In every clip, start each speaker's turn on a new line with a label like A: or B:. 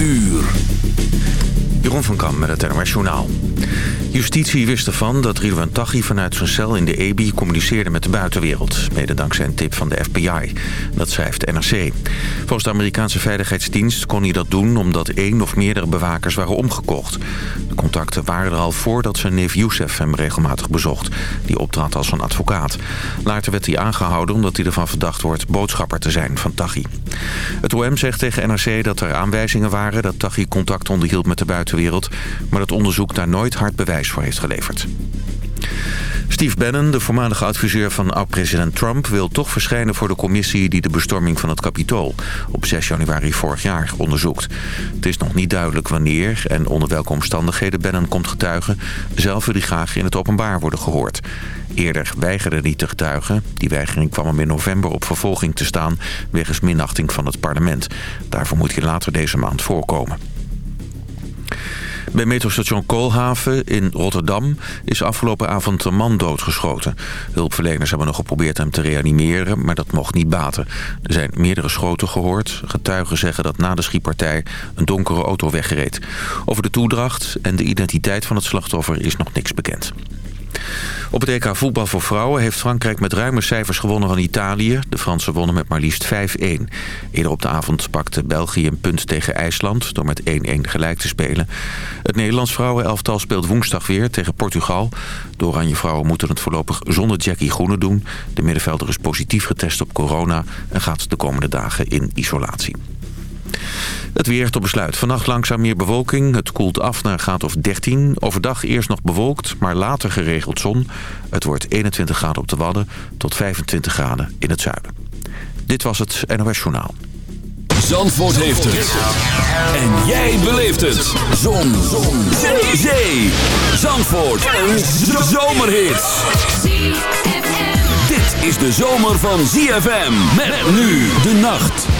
A: uur.
B: Jeroen van Kam met het NOS Journaal. Justitie wist ervan dat Ridwan Taghi vanuit zijn cel in de EBI communiceerde met de buitenwereld. Mede dankzij een tip van de FBI. Dat schrijft NRC. Volgens de Amerikaanse Veiligheidsdienst kon hij dat doen omdat één of meerdere bewakers waren omgekocht. De contacten waren er al voordat zijn neef Youssef hem regelmatig bezocht. Die optrad als een advocaat. Later werd hij aangehouden omdat hij ervan verdacht wordt boodschapper te zijn van Taghi. Het OM zegt tegen NRC dat er aanwijzingen waren dat Taghi contact onderhield met de buitenwereld. Maar dat onderzoek daar nooit hard bewijs voor heeft geleverd. Steve Bannon, de voormalige adviseur van oud-president Trump... wil toch verschijnen voor de commissie die de bestorming van het Capitool... op 6 januari vorig jaar onderzoekt. Het is nog niet duidelijk wanneer en onder welke omstandigheden Bannon komt getuigen. Zelf wil hij graag in het openbaar worden gehoord. Eerder weigerde hij te getuigen. Die weigering kwam hem in november op vervolging te staan... wegens minachting van het parlement. Daarvoor moet hij later deze maand voorkomen. Bij metrostation Koolhaven in Rotterdam is afgelopen avond een man doodgeschoten. Hulpverleners hebben nog geprobeerd hem te reanimeren, maar dat mocht niet baten. Er zijn meerdere schoten gehoord. Getuigen zeggen dat na de schietpartij een donkere auto wegreed. Over de toedracht en de identiteit van het slachtoffer is nog niks bekend. Op het EK voetbal voor vrouwen heeft Frankrijk met ruime cijfers gewonnen van Italië. De Fransen wonnen met maar liefst 5-1. Eerder op de avond pakte België een punt tegen IJsland door met 1-1 gelijk te spelen. Het Nederlands vrouwenelftal speelt woensdag weer tegen Portugal. De Oranje vrouwen moeten het voorlopig zonder Jackie Groene doen. De middenvelder is positief getest op corona en gaat de komende dagen in isolatie. Het weer tot besluit. Vannacht langzaam meer bewolking. Het koelt af naar een graad of 13. Overdag eerst nog bewolkt, maar later geregeld zon. Het wordt 21 graden op de Wadden tot 25 graden in het zuiden. Dit was het NOS Journaal.
A: Zandvoort heeft het. En jij beleeft het. Zon. Zon. Zee. Zandvoort. Een zomerhit. Dit is de zomer van ZFM. Met nu de nacht.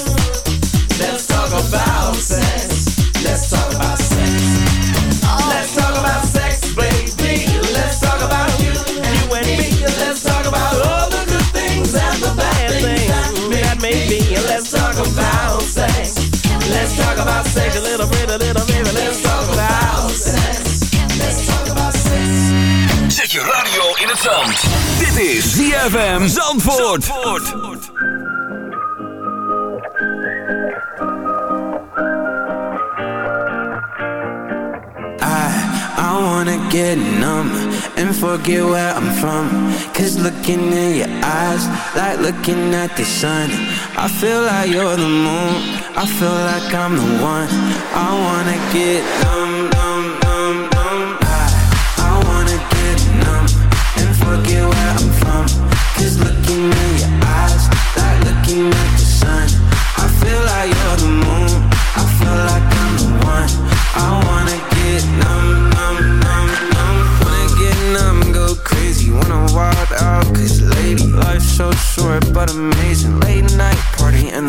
C: Zet je radio in het zand. Dit is ZFM Zandvoort.
D: I wanna get numb and forget where I'm from. Cause looking in your eyes, like looking at the sun. I feel like you're the moon, I feel like I'm the one. I wanna get numb, numb.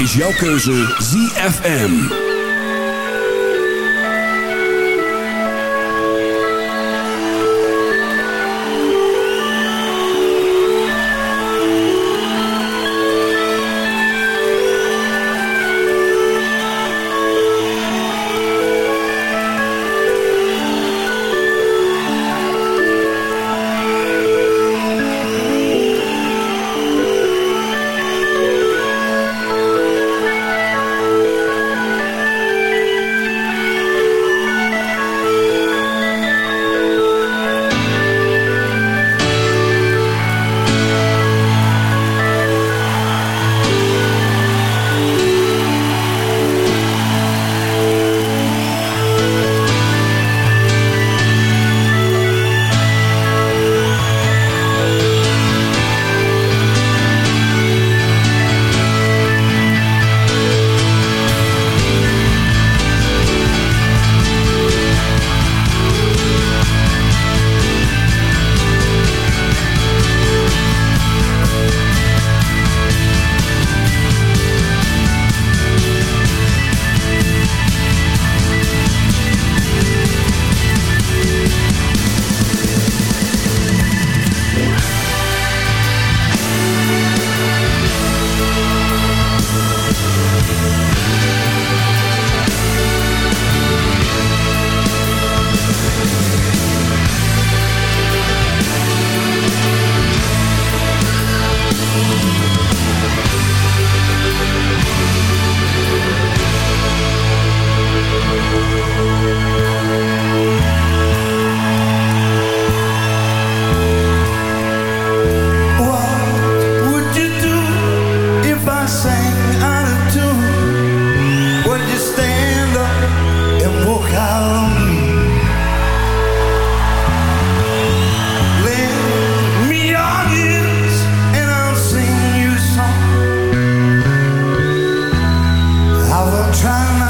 C: Is jouw keuze ZFM.
E: trying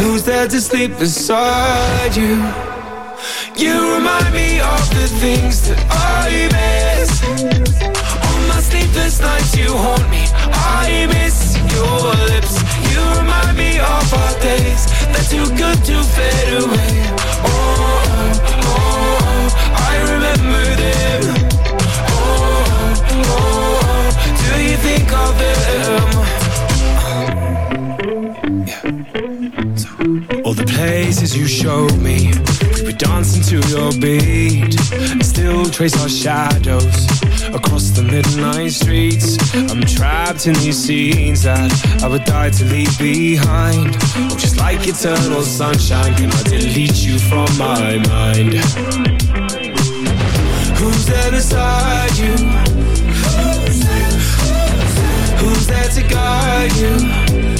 D: Who's there to sleep beside you? You remind me of the things that I miss. On my sleepless nights you haunt me. I miss your lips. You remind me of our days They're too good to fade away Oh, oh, oh I remember them. Oh, oh, do you think of them? Places you showed me. We dancing to your beat Still trace our shadows Across the midnight streets. I'm trapped in these scenes That I would die to leave behind. Oh, just like eternal sunshine Cannot delete you from my mind? Who's there beside you? Who's there to guide you?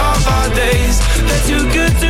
D: of our days. They're too good to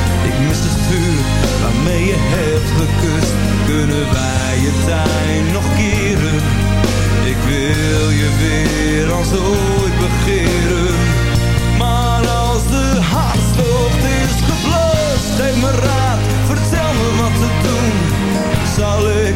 F: waarmee je hebt gekust, kunnen wij je tuin nog keren. Ik wil je weer als ooit begeren, maar als de hartstocht is geblust, geef me raad, vertel me wat te doen, zal ik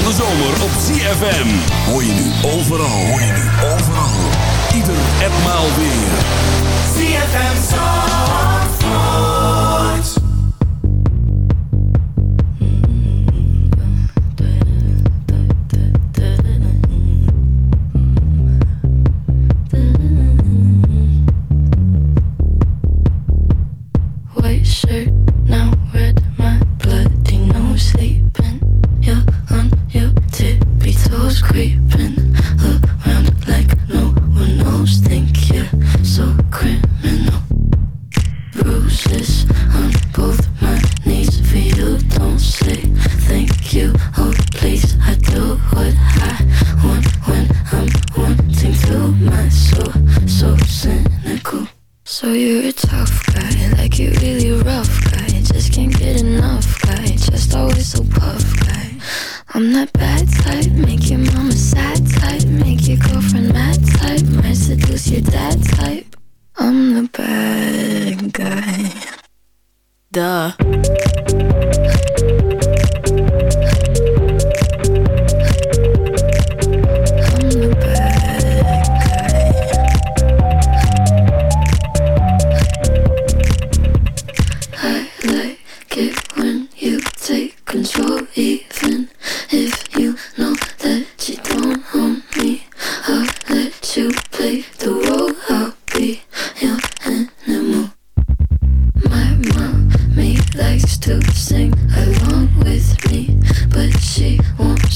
A: van de zomer op ZFM. Hoor je nu overal, hoor je nu overal. Ieder enmaal weer.
G: ZFM Zandvoort.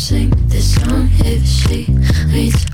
H: sing
I: this song if she needs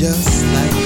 I: just like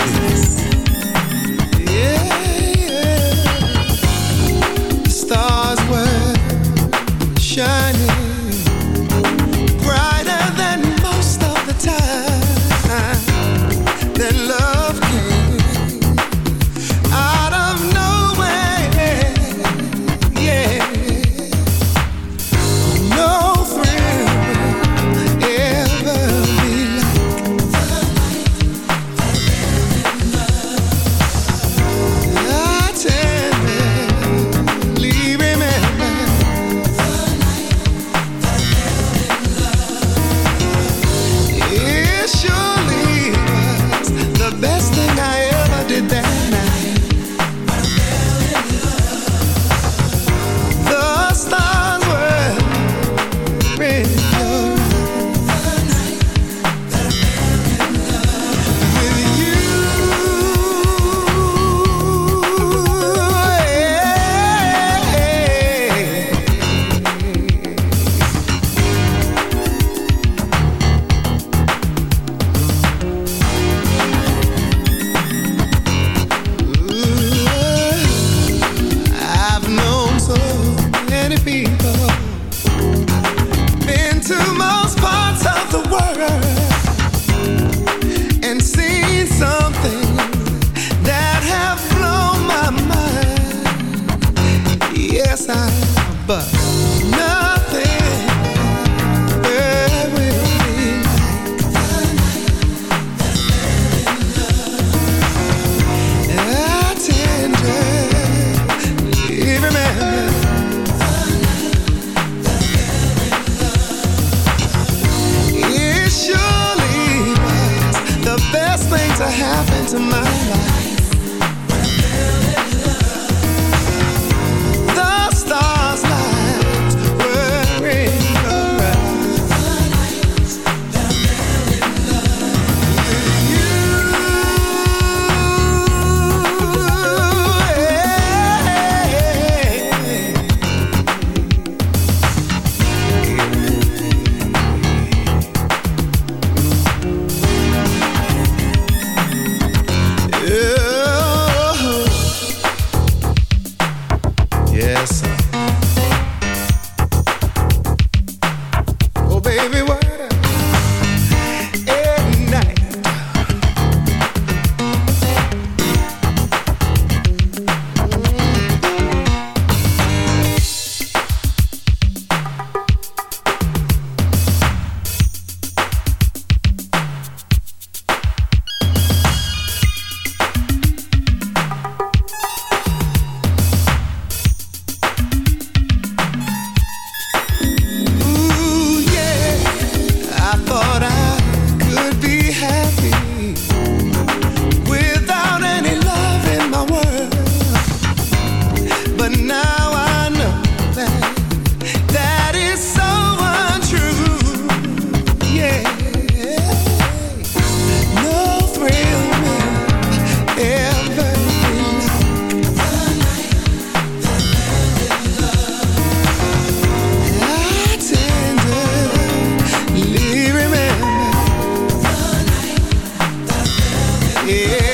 I: Yeah.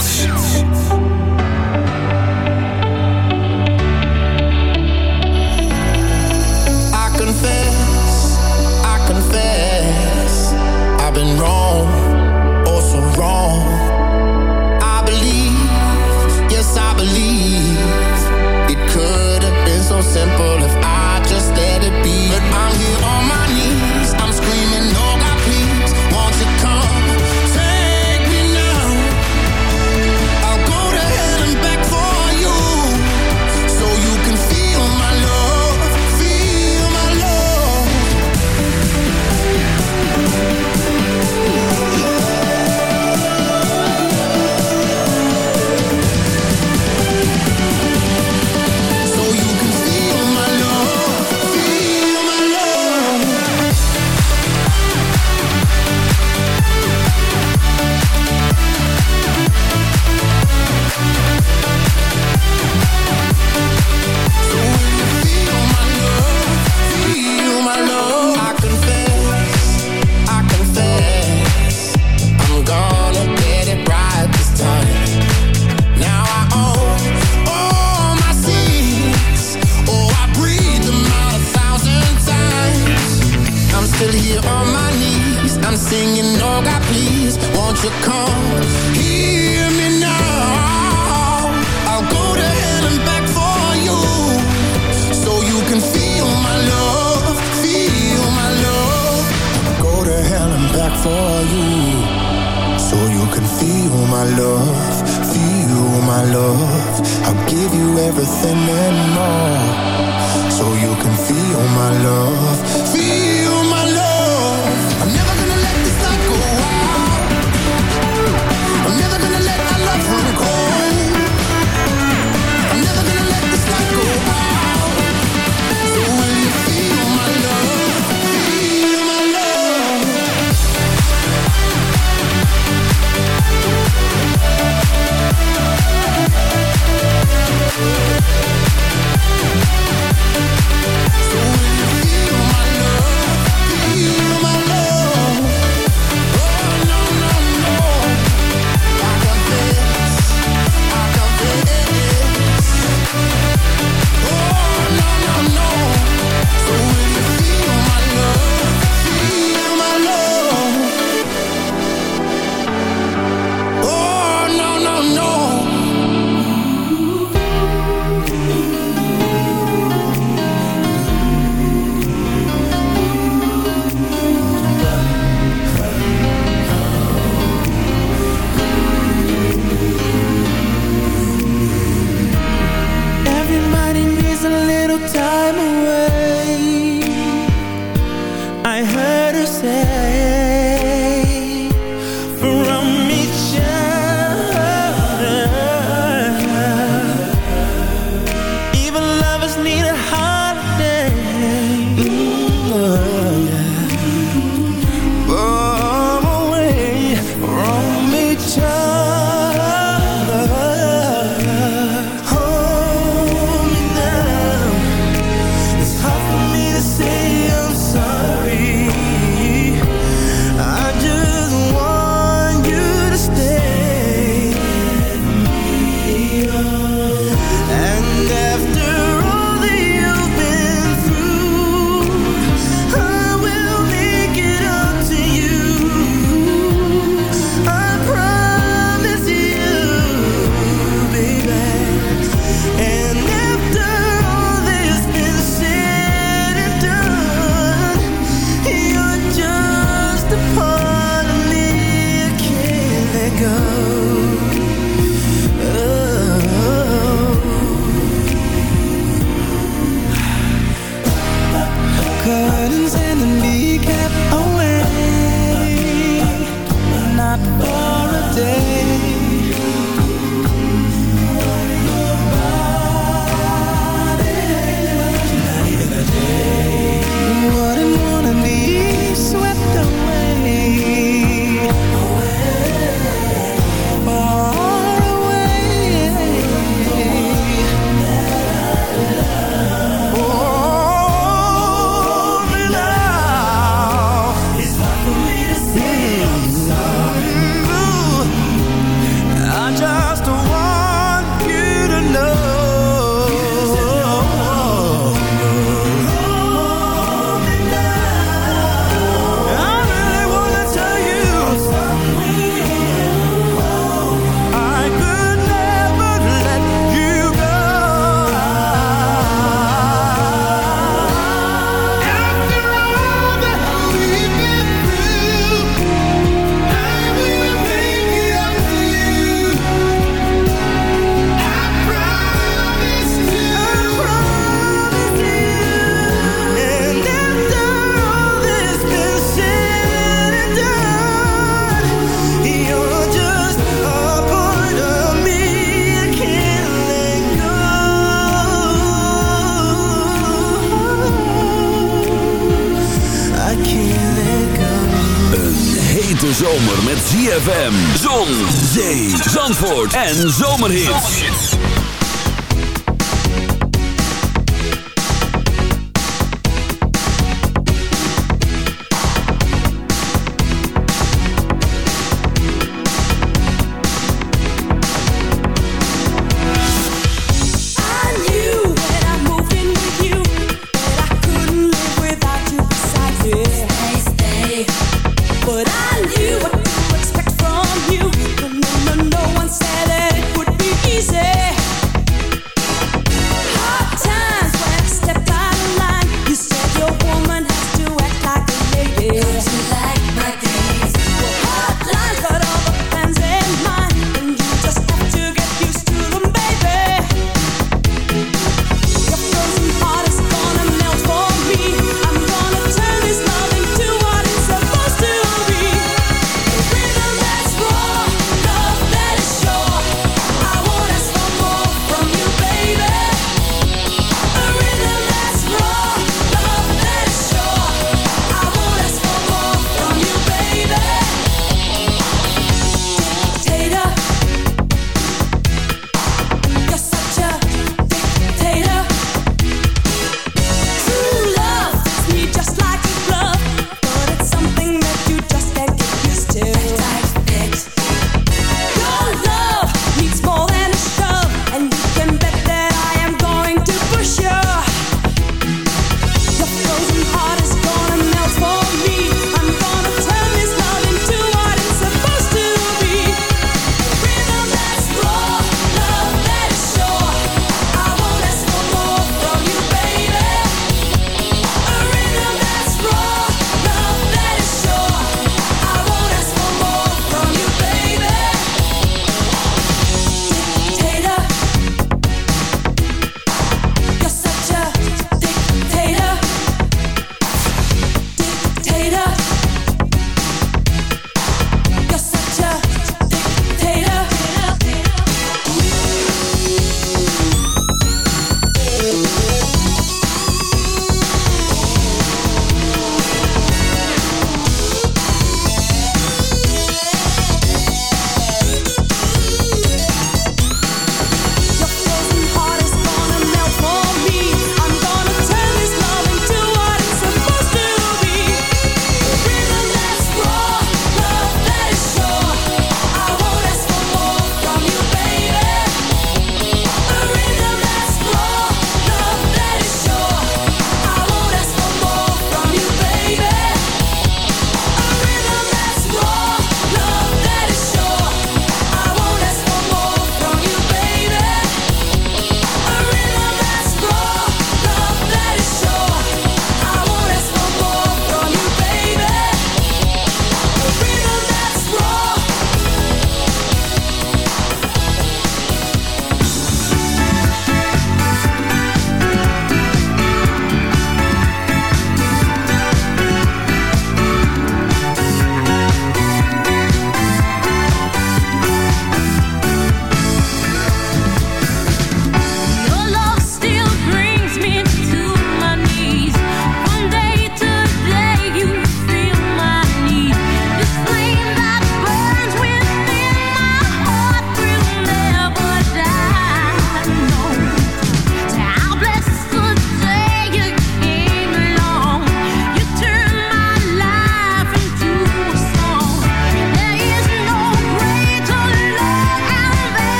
J: En zomerhits.